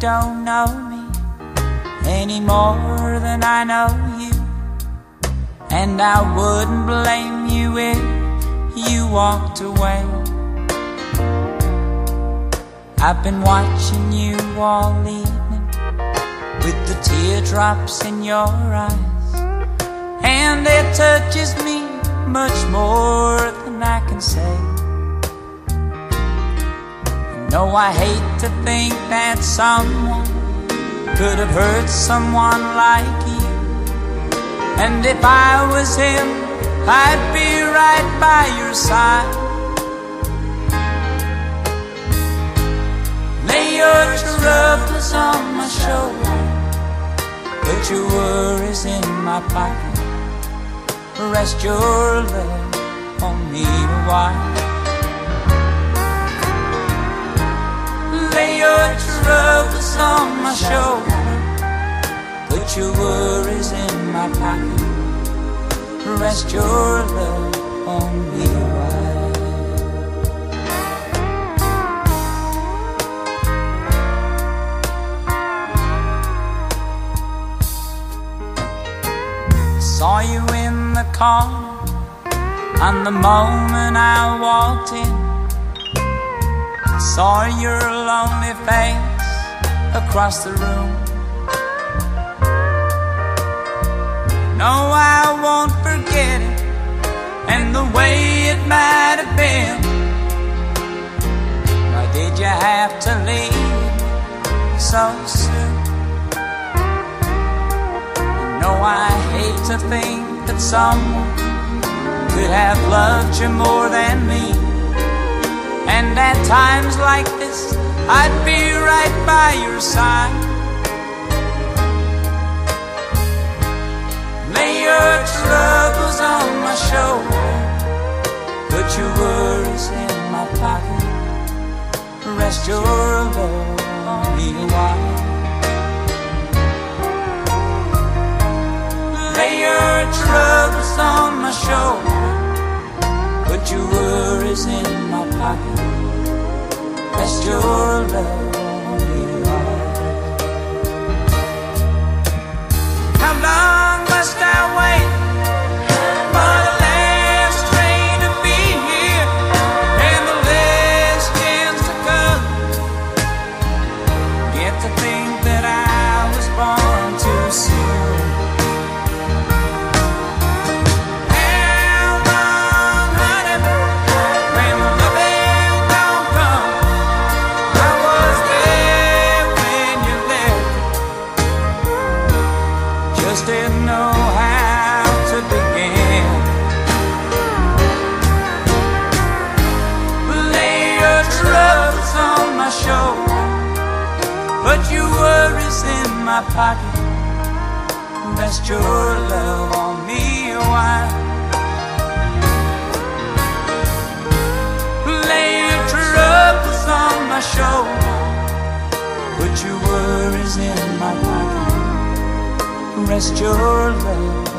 don't know me any more than I know you. And I wouldn't blame you if you walked away. I've been watching you all evening with the teardrops in your eyes, and it touches me much more than I can say. You I hate to think that someone could have hurt someone like you. And if I was him, I'd be right by your side. Lay your troubles on my shoulder, put your worries in my pocket. Rest your love on me a while. On my shoulder, put your worries in my pocket. Rest your love on me while. Saw you in the car, and the moment I walked in, I saw your lonely face across the room. No, I won't forget it, and the way it might have been. Why did you have to leave so soon? No, I hate to think that someone could have loved you more than me. And at times like this, I'd be right by your side. Lay your troubles on my shoulder, put your worries in my pocket. Rest your love on me a while. Lay your troubles on my shoulder. Put your worries in my pocket. Rest your love put your worries in my pocket. Rest your love on me a while. Lay your troubles on my shoulder. Put your worries in my pocket. Rest your love